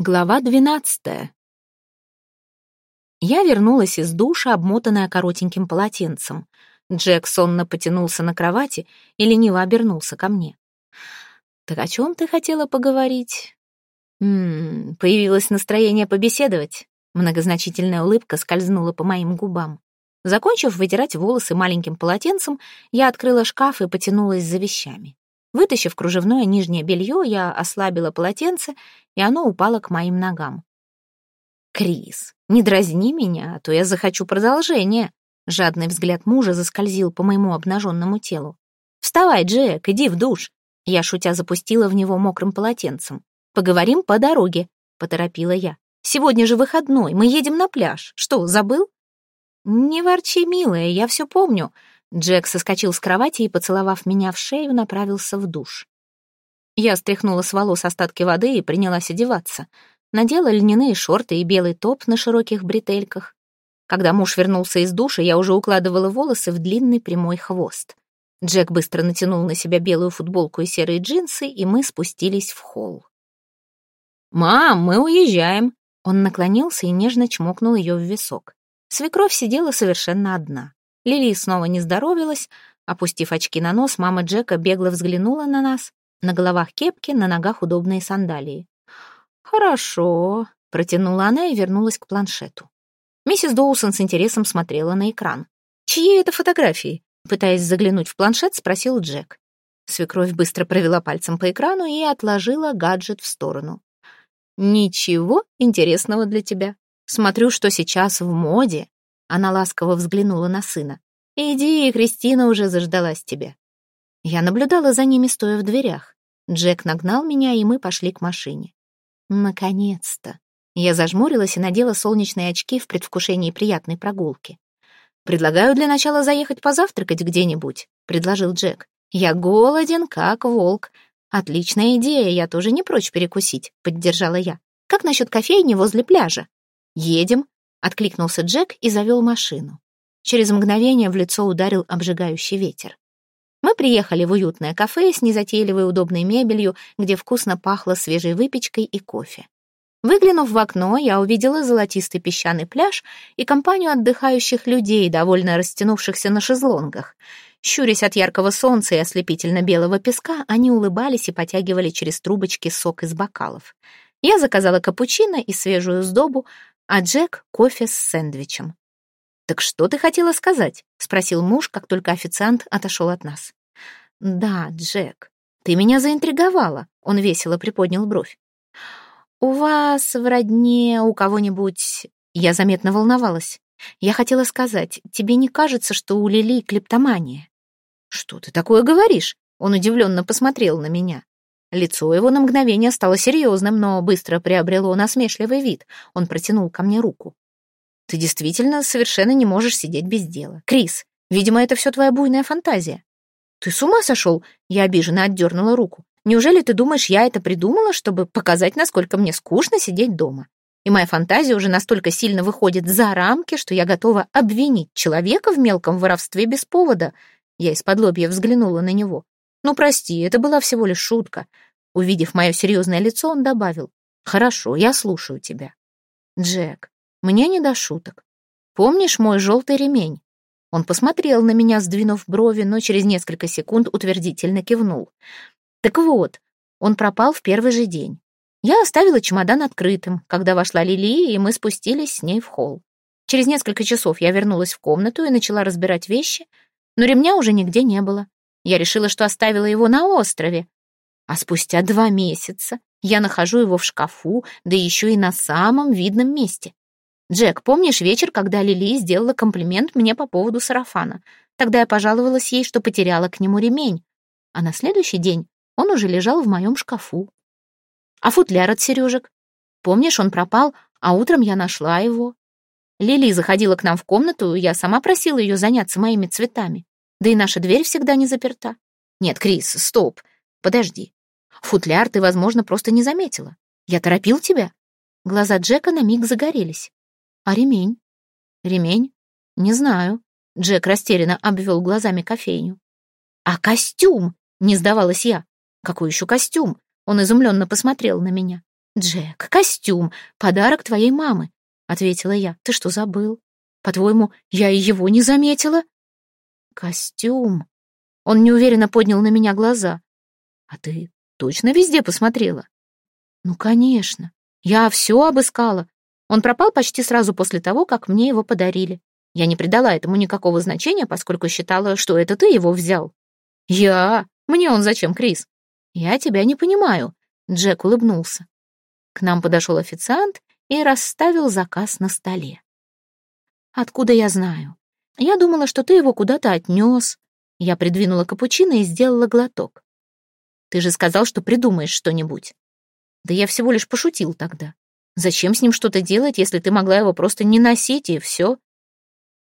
Глава двенадцатая. Я вернулась из душа, обмотанная коротеньким полотенцем. Джек сонно потянулся на кровати и лениво обернулся ко мне. «Так о чем ты хотела поговорить?» «Ммм, появилось настроение побеседовать». Многозначительная улыбка скользнула по моим губам. Закончив вытирать волосы маленьким полотенцем, я открыла шкаф и потянулась за вещами. Вытащив кружевное нижнее белье, я ослабила полотенце, и оно упало к моим ногам. «Крис, не дразни меня, а то я захочу продолжения». Жадный взгляд мужа заскользил по моему обнаженному телу. «Вставай, Джек, иди в душ». Я, шутя, запустила в него мокрым полотенцем. «Поговорим по дороге», — поторопила я. «Сегодня же выходной, мы едем на пляж. Что, забыл?» «Не ворчи, милая, я все помню. Джек соскочил с кровати и, поцеловав меня в шею, направился в душ. Я стряхнула с волос остатки воды и принялась одеваться. Надела льняные шорты и белый топ на широких бретельках. Когда муж вернулся из душа, я уже укладывала волосы в длинный прямой хвост. Джек быстро натянул на себя белую футболку и серые джинсы, и мы спустились в холл. «Мам, мы уезжаем!» Он наклонился и нежно чмокнул ее в висок. Свекровь сидела совершенно одна. Лили снова не здоровилась. Опустив очки на нос, мама Джека бегло взглянула на нас. На головах кепки, на ногах удобные сандалии. «Хорошо», — протянула она и вернулась к планшету. Миссис Доусон с интересом смотрела на экран. «Чьи это фотографии?» Пытаясь заглянуть в планшет, спросил Джек. Свекровь быстро провела пальцем по экрану и отложила гаджет в сторону. «Ничего интересного для тебя. Смотрю, что сейчас в моде. Она ласково взглянула на сына. «Иди, Кристина уже заждалась тебя». Я наблюдала за ними, стоя в дверях. Джек нагнал меня, и мы пошли к машине. Наконец-то. Я зажмурилась и надела солнечные очки в предвкушении приятной прогулки. «Предлагаю для начала заехать позавтракать где-нибудь», — предложил Джек. «Я голоден, как волк. Отличная идея, я тоже не прочь перекусить», — поддержала я. «Как насчет кофейни возле пляжа?» «Едем», Откликнулся Джек и завел машину. Через мгновение в лицо ударил обжигающий ветер. Мы приехали в уютное кафе с незатейливой удобной мебелью, где вкусно пахло свежей выпечкой и кофе. Выглянув в окно, я увидела золотистый песчаный пляж и компанию отдыхающих людей, довольно растянувшихся на шезлонгах. Щурясь от яркого солнца и ослепительно-белого песка, они улыбались и потягивали через трубочки сок из бокалов. Я заказала капучино и свежую сдобу, а Джек — кофе с сэндвичем. «Так что ты хотела сказать?» — спросил муж, как только официант отошел от нас. «Да, Джек, ты меня заинтриговала», — он весело приподнял бровь. «У вас в родне у кого-нибудь...» Я заметно волновалась. Я хотела сказать, тебе не кажется, что у Лили клептомания? «Что ты такое говоришь?» Он удивленно посмотрел на меня. Лицо его на мгновение стало серьезным, но быстро приобрело насмешливый вид. Он протянул ко мне руку. «Ты действительно совершенно не можешь сидеть без дела. Крис, видимо, это все твоя буйная фантазия». «Ты с ума сошел?» Я обиженно отдернула руку. «Неужели ты думаешь, я это придумала, чтобы показать, насколько мне скучно сидеть дома? И моя фантазия уже настолько сильно выходит за рамки, что я готова обвинить человека в мелком воровстве без повода». Я из-под лобья взглянула на него. «Ну, прости, это была всего лишь шутка». Увидев мое серьезное лицо, он добавил. «Хорошо, я слушаю тебя». «Джек, мне не до шуток. Помнишь мой желтый ремень?» Он посмотрел на меня, сдвинув брови, но через несколько секунд утвердительно кивнул. «Так вот, он пропал в первый же день. Я оставила чемодан открытым, когда вошла Лили, и мы спустились с ней в холл. Через несколько часов я вернулась в комнату и начала разбирать вещи, но ремня уже нигде не было. Я решила, что оставила его на острове. А спустя два месяца я нахожу его в шкафу, да еще и на самом видном месте. Джек, помнишь вечер, когда Лили сделала комплимент мне по поводу сарафана? Тогда я пожаловалась ей, что потеряла к нему ремень. А на следующий день он уже лежал в моем шкафу. А футляр от сережек? Помнишь, он пропал, а утром я нашла его. Лили заходила к нам в комнату, я сама просила ее заняться моими цветами. Да и наша дверь всегда не заперта. Нет, Крис, стоп. Подожди. Футляр ты, возможно, просто не заметила. Я торопил тебя. Глаза Джека на миг загорелись. А ремень? Ремень? Не знаю. Джек растерянно обвел глазами кофейню. А костюм? Не сдавалась я. Какой еще костюм? Он изумленно посмотрел на меня. «Джек, костюм, подарок твоей мамы», — ответила я. «Ты что, забыл? По-твоему, я и его не заметила?» «Костюм». Он неуверенно поднял на меня глаза. «А ты точно везде посмотрела?» «Ну, конечно. Я все обыскала. Он пропал почти сразу после того, как мне его подарили. Я не придала этому никакого значения, поскольку считала, что это ты его взял». «Я? Мне он зачем, Крис?» «Я тебя не понимаю», — Джек улыбнулся. К нам подошел официант и расставил заказ на столе. «Откуда я знаю? Я думала, что ты его куда-то отнес». Я придвинула капучино и сделала глоток. «Ты же сказал, что придумаешь что-нибудь». «Да я всего лишь пошутил тогда. Зачем с ним что-то делать, если ты могла его просто не носить, и все?»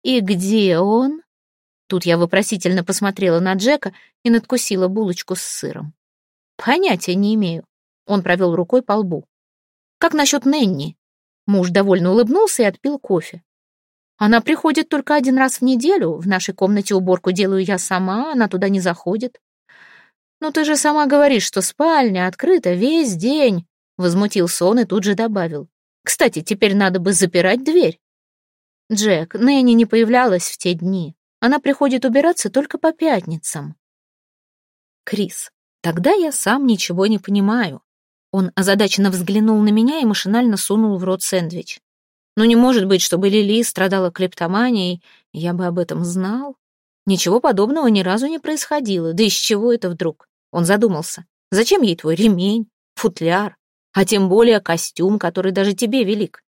«И где он?» Тут я вопросительно посмотрела на Джека и надкусила булочку с сыром. «Понятия не имею». Он провел рукой по лбу. Как насчет Ненни?» Муж довольно улыбнулся и отпил кофе. «Она приходит только один раз в неделю. В нашей комнате уборку делаю я сама, она туда не заходит». «Ну ты же сама говоришь, что спальня открыта весь день», — возмутился он и тут же добавил. «Кстати, теперь надо бы запирать дверь». «Джек, Нэнни не появлялась в те дни. Она приходит убираться только по пятницам». «Крис, тогда я сам ничего не понимаю. Он озадаченно взглянул на меня и машинально сунул в рот сэндвич. Ну не может быть, чтобы Лили страдала клептоманией, я бы об этом знал. Ничего подобного ни разу не происходило. Да из чего это вдруг? Он задумался. Зачем ей твой ремень, футляр, а тем более костюм, который даже тебе велик?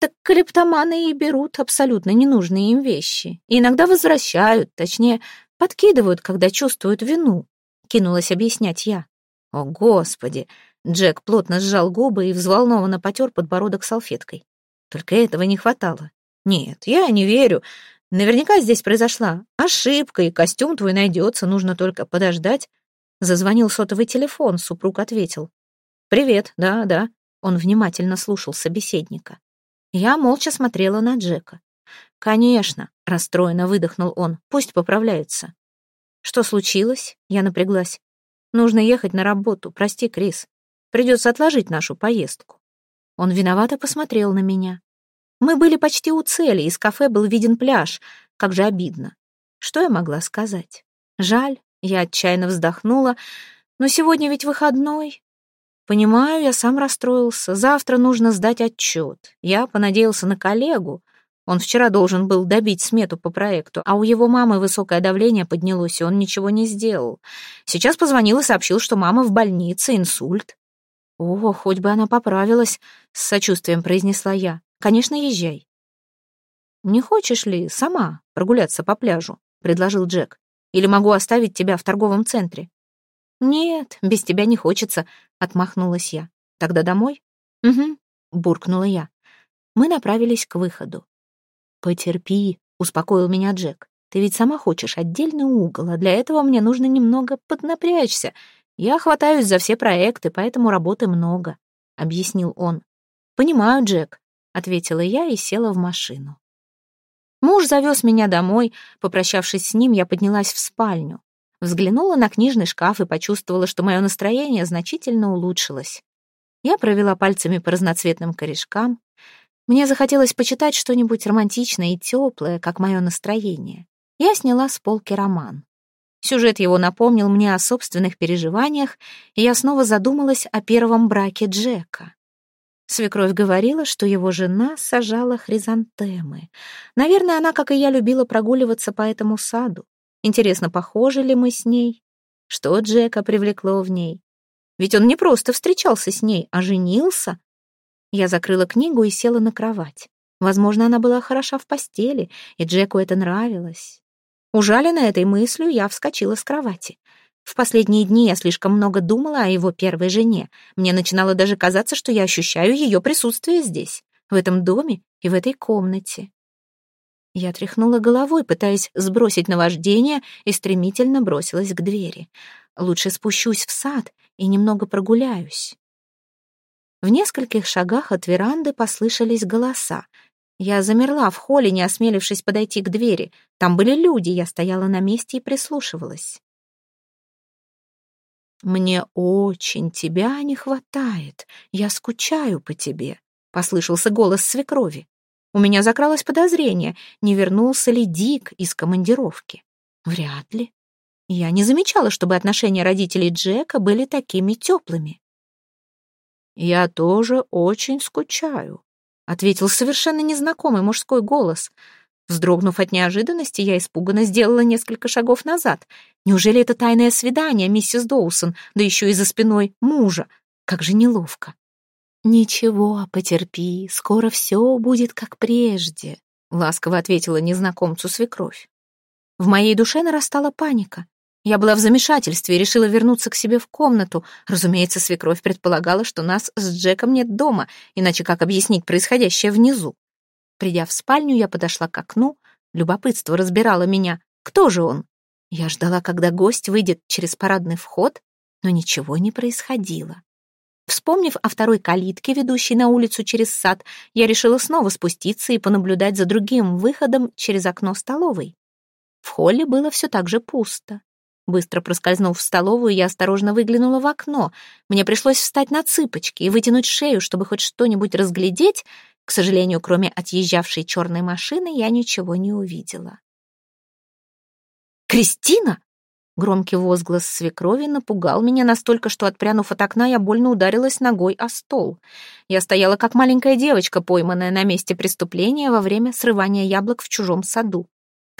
Так клептоманы и берут абсолютно ненужные им вещи. И иногда возвращают, точнее, подкидывают, когда чувствуют вину. Кинулась объяснять я. О, Господи! Джек плотно сжал губы и взволнованно потер подбородок салфеткой. Только этого не хватало. Нет, я не верю. Наверняка здесь произошла ошибка, и костюм твой найдется, нужно только подождать. Зазвонил сотовый телефон, супруг ответил. «Привет, да, да». Он внимательно слушал собеседника. Я молча смотрела на Джека. «Конечно», — расстроенно выдохнул он, — «пусть поправляется». «Что случилось?» — я напряглась. «Нужно ехать на работу, прости, Крис. Придется отложить нашу поездку. Он виновато посмотрел на меня. Мы были почти у цели, из кафе был виден пляж. Как же обидно. Что я могла сказать? Жаль, я отчаянно вздохнула. Но сегодня ведь выходной. Понимаю, я сам расстроился. Завтра нужно сдать отчет. Я понадеялся на коллегу. Он вчера должен был добить смету по проекту, а у его мамы высокое давление поднялось, и он ничего не сделал. Сейчас позвонил и сообщил, что мама в больнице, инсульт. «О, хоть бы она поправилась», — с сочувствием произнесла я. «Конечно, езжай». «Не хочешь ли сама прогуляться по пляжу?» — предложил Джек. «Или могу оставить тебя в торговом центре?» «Нет, без тебя не хочется», — отмахнулась я. «Тогда домой?» «Угу», — буркнула я. Мы направились к выходу. «Потерпи», — успокоил меня Джек. «Ты ведь сама хочешь отдельный угол, а для этого мне нужно немного поднапрячься. «Я хватаюсь за все проекты, поэтому работы много», — объяснил он. «Понимаю, Джек», — ответила я и села в машину. Муж завез меня домой. Попрощавшись с ним, я поднялась в спальню. Взглянула на книжный шкаф и почувствовала, что мое настроение значительно улучшилось. Я провела пальцами по разноцветным корешкам. Мне захотелось почитать что-нибудь романтичное и теплое, как мое настроение. Я сняла с полки роман. Сюжет его напомнил мне о собственных переживаниях, и я снова задумалась о первом браке Джека. Свекровь говорила, что его жена сажала хризантемы. Наверное, она, как и я, любила прогуливаться по этому саду. Интересно, похожи ли мы с ней? Что Джека привлекло в ней? Ведь он не просто встречался с ней, а женился. Я закрыла книгу и села на кровать. Возможно, она была хороша в постели, и Джеку это нравилось. Ужаленная этой мыслью, я вскочила с кровати. В последние дни я слишком много думала о его первой жене. Мне начинало даже казаться, что я ощущаю ее присутствие здесь, в этом доме и в этой комнате. Я тряхнула головой, пытаясь сбросить наваждение, и стремительно бросилась к двери. Лучше спущусь в сад и немного прогуляюсь. В нескольких шагах от веранды послышались голоса. Я замерла в холле, не осмелившись подойти к двери. Там были люди, я стояла на месте и прислушивалась. «Мне очень тебя не хватает. Я скучаю по тебе», — послышался голос свекрови. У меня закралось подозрение, не вернулся ли Дик из командировки. Вряд ли. Я не замечала, чтобы отношения родителей Джека были такими теплыми. «Я тоже очень скучаю», — ответил совершенно незнакомый мужской голос — Вздрогнув от неожиданности, я испуганно сделала несколько шагов назад. Неужели это тайное свидание, миссис Доусон, да еще и за спиной мужа? Как же неловко. «Ничего, потерпи, скоро все будет как прежде», — ласково ответила незнакомцу свекровь. В моей душе нарастала паника. Я была в замешательстве и решила вернуться к себе в комнату. Разумеется, свекровь предполагала, что нас с Джеком нет дома, иначе как объяснить происходящее внизу? Придя в спальню, я подошла к окну. Любопытство разбирало меня. Кто же он? Я ждала, когда гость выйдет через парадный вход, но ничего не происходило. Вспомнив о второй калитке, ведущей на улицу через сад, я решила снова спуститься и понаблюдать за другим выходом через окно столовой. В холле было все так же пусто. Быстро проскользнув в столовую, я осторожно выглянула в окно. Мне пришлось встать на цыпочки и вытянуть шею, чтобы хоть что-нибудь разглядеть, к сожалению, кроме отъезжавшей черной машины, я ничего не увидела. «Кристина!» Громкий возглас свекрови напугал меня настолько, что, отпрянув от окна, я больно ударилась ногой о стол. Я стояла как маленькая девочка, пойманная на месте преступления во время срывания яблок в чужом саду.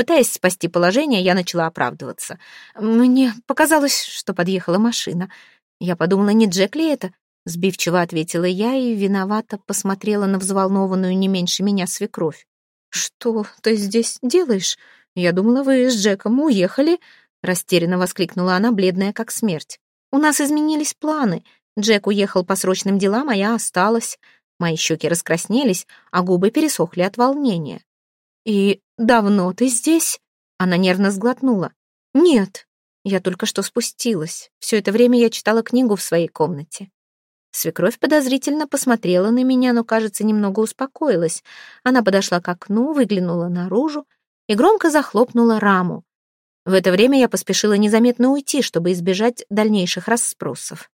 Пытаясь спасти положение, я начала оправдываться. Мне показалось, что подъехала машина. Я подумала, не Джек ли это? Сбивчиво ответила я и виновато посмотрела на взволнованную не меньше меня свекровь. «Что ты здесь делаешь? Я думала, вы с Джеком уехали», — растерянно воскликнула она, бледная как смерть. «У нас изменились планы. Джек уехал по срочным делам, а я осталась». Мои щеки раскраснелись, а губы пересохли от волнения. «И давно ты здесь?» Она нервно сглотнула. «Нет, я только что спустилась. Все это время я читала книгу в своей комнате». Свекровь подозрительно посмотрела на меня, но, кажется, немного успокоилась. Она подошла к окну, выглянула наружу и громко захлопнула раму. В это время я поспешила незаметно уйти, чтобы избежать дальнейших расспросов.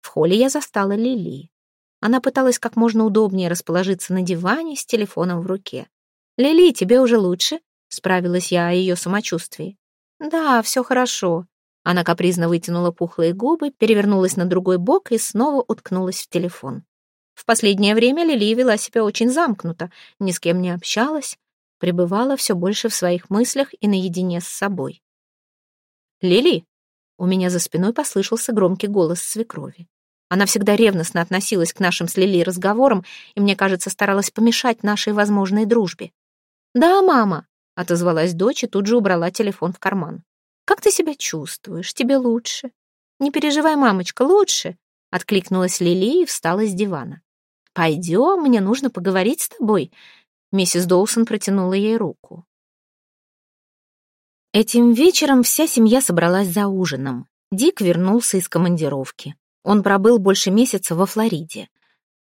В холле я застала Лили. Она пыталась как можно удобнее расположиться на диване с телефоном в руке. «Лили, тебе уже лучше?» — справилась я о ее самочувствии. «Да, все хорошо», она капризно вытянула пухлые губы, перевернулась на другой бок и снова уткнулась в телефон. В последнее время Лили вела себя очень замкнуто, ни с кем не общалась, пребывала все больше в своих мыслях и наедине с собой. «Лили!» У меня за спиной послышался громкий голос свекрови. Она всегда ревностно относилась к нашим с Лили разговорам и, мне кажется, старалась помешать нашей возможной дружбе. «Да, мама», — отозвалась дочь и тут же убрала телефон в карман. Как ты себя чувствуешь? Тебе лучше?» «Не переживай, мамочка, лучше!» — откликнулась Лили и встала с дивана. «Пойдем, мне нужно поговорить с тобой». Миссис Доусон протянула ей руку. Этим вечером вся семья собралась за ужином. Дик вернулся из командировки. Он пробыл больше месяца во Флориде.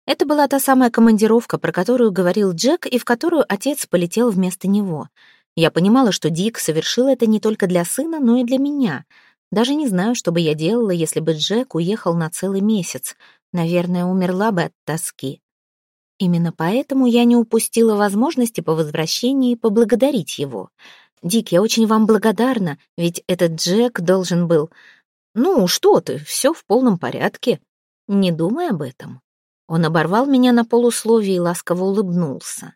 Это была та самая командировка, про которую говорил Джек и в которую отец полетел вместо него — я понимала, что Дик совершил это не только для сына, но и для меня. Даже не знаю, что бы я делала, если бы Джек уехал на целый месяц. Наверное, умерла бы от тоски. Именно поэтому я не упустила возможности по возвращении поблагодарить его. «Дик, я очень вам благодарна, ведь этот Джек должен был...» «Ну, что ты, все в полном порядке. Не думай об этом». Он оборвал меня на полусловие и ласково улыбнулся.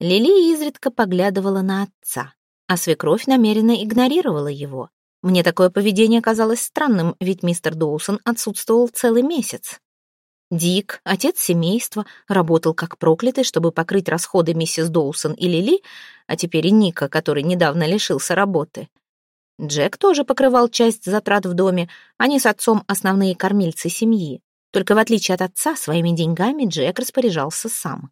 Лили изредка поглядывала на отца, а свекровь намеренно игнорировала его. Мне такое поведение казалось странным, ведь мистер Доусон отсутствовал целый месяц. Дик, отец семейства, работал как проклятый, чтобы покрыть расходы миссис Доусон и Лили, а теперь и Ника, который недавно лишился работы. Джек тоже покрывал часть затрат в доме, они с отцом основные кормильцы семьи. Только в отличие от отца, своими деньгами Джек распоряжался сам.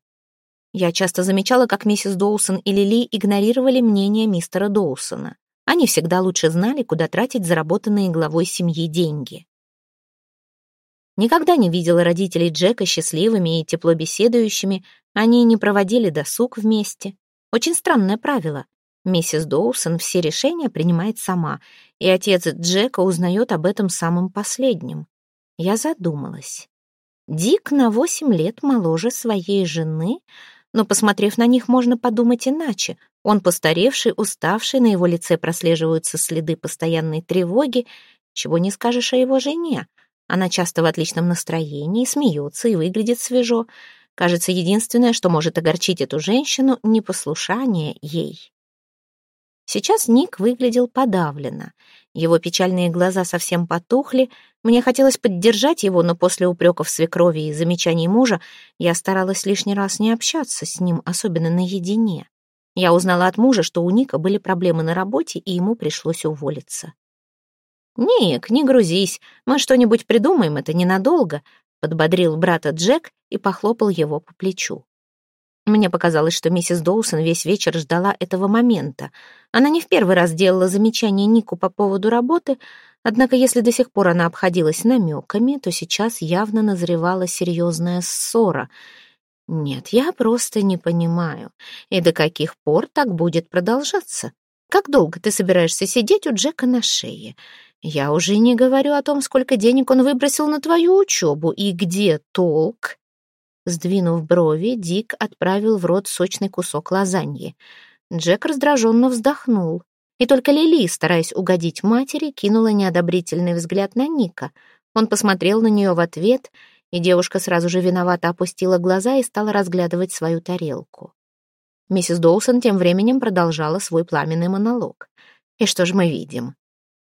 Я часто замечала, как миссис Доусон и Лили игнорировали мнение мистера Доусона. Они всегда лучше знали, куда тратить заработанные главой семьи деньги. Никогда не видела родителей Джека счастливыми и тепло беседующими, они не проводили досуг вместе. Очень странное правило. Миссис Доусон все решения принимает сама, и отец Джека узнает об этом самым последним. Я задумалась. Дик на восемь лет моложе своей жены, но, посмотрев на них, можно подумать иначе. Он постаревший, уставший, на его лице прослеживаются следы постоянной тревоги, чего не скажешь о его жене. Она часто в отличном настроении, смеется и выглядит свежо. Кажется, единственное, что может огорчить эту женщину, непослушание ей. Сейчас Ник выглядел подавленно. Его печальные глаза совсем потухли. Мне хотелось поддержать его, но после упреков свекрови и замечаний мужа я старалась лишний раз не общаться с ним, особенно наедине. Я узнала от мужа, что у Ника были проблемы на работе, и ему пришлось уволиться. «Ник, не грузись, мы что-нибудь придумаем, это ненадолго», — подбодрил брата Джек и похлопал его по плечу. Мне показалось, что миссис Доусон весь вечер ждала этого момента. Она не в первый раз делала замечания Нику по поводу работы, однако если до сих пор она обходилась намеками, то сейчас явно назревала серьезная ссора. Нет, я просто не понимаю. И до каких пор так будет продолжаться? Как долго ты собираешься сидеть у Джека на шее? Я уже не говорю о том, сколько денег он выбросил на твою учебу и где толк Сдвинув брови, Дик отправил в рот сочный кусок лазаньи. Джек раздраженно вздохнул. И только Лили, стараясь угодить матери, кинула неодобрительный взгляд на Ника. Он посмотрел на нее в ответ, и девушка сразу же виновато опустила глаза и стала разглядывать свою тарелку. Миссис Доусон тем временем продолжала свой пламенный монолог. «И что же мы видим?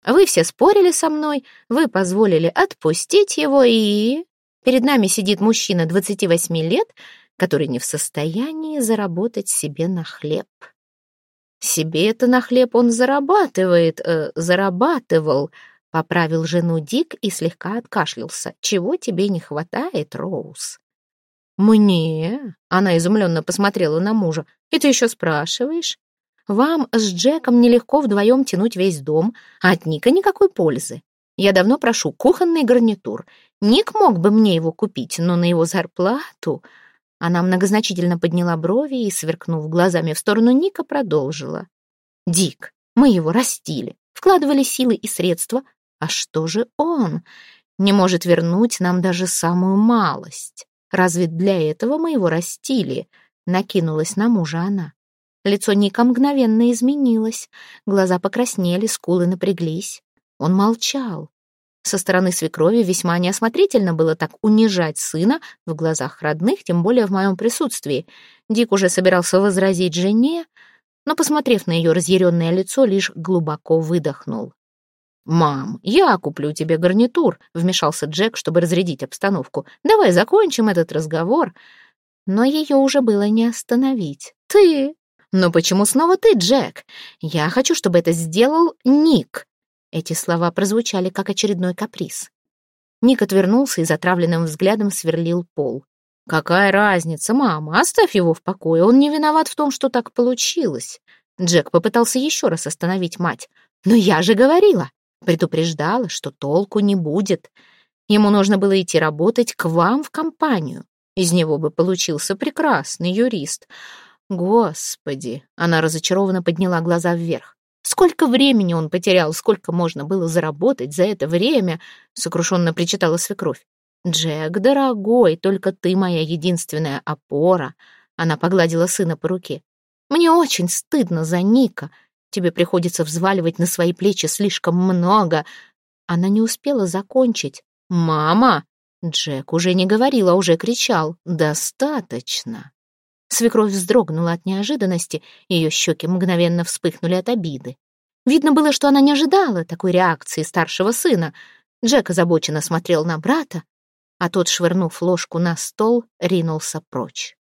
Вы все спорили со мной, вы позволили отпустить его и... Перед нами сидит мужчина 28 лет, который не в состоянии заработать себе на хлеб. Себе это на хлеб он зарабатывает, э, зарабатывал, поправил жену Дик и слегка откашлялся. Чего тебе не хватает, Роуз? Мне? Она изумленно посмотрела на мужа. И ты еще спрашиваешь? Вам с Джеком нелегко вдвоем тянуть весь дом, а от Ника никакой пользы. Я давно прошу кухонный гарнитур. Ник мог бы мне его купить, но на его зарплату...» Она многозначительно подняла брови и, сверкнув глазами в сторону Ника, продолжила. «Дик, мы его растили, вкладывали силы и средства. А что же он? Не может вернуть нам даже самую малость. Разве для этого мы его растили?» Накинулась на мужа она. Лицо Ника мгновенно изменилось. Глаза покраснели, скулы напряглись. Он молчал. Со стороны свекрови весьма неосмотрительно было так унижать сына в глазах родных, тем более в моем присутствии. Дик уже собирался возразить жене, но, посмотрев на ее разъяренное лицо, лишь глубоко выдохнул. «Мам, я куплю тебе гарнитур», — вмешался Джек, чтобы разрядить обстановку. «Давай закончим этот разговор». Но ее уже было не остановить. «Ты? Но почему снова ты, Джек? Я хочу, чтобы это сделал Ник. Эти слова прозвучали как очередной каприз. Ник отвернулся и затравленным взглядом сверлил пол. «Какая разница, мама? Оставь его в покое. Он не виноват в том, что так получилось». Джек попытался еще раз остановить мать. «Но я же говорила, предупреждала, что толку не будет. Ему нужно было идти работать к вам в компанию. Из него бы получился прекрасный юрист. Господи!» Она разочарованно подняла глаза вверх. Сколько времени он потерял, сколько можно было заработать за это время, сокрушенно причитала свекровь. Джек, дорогой, только ты моя единственная опора. Она погладила сына по руке. Мне очень стыдно за Ника. Тебе приходится взваливать на свои плечи слишком много. Она не успела закончить. «Мама!» Джек уже не говорил, а уже кричал. «Достаточно!» Свекровь вздрогнула от неожиданности, ее щеки мгновенно вспыхнули от обиды. Видно было, что она не ожидала такой реакции старшего сына. Джек озабоченно смотрел на брата, а тот, швырнув ложку на стол, ринулся прочь.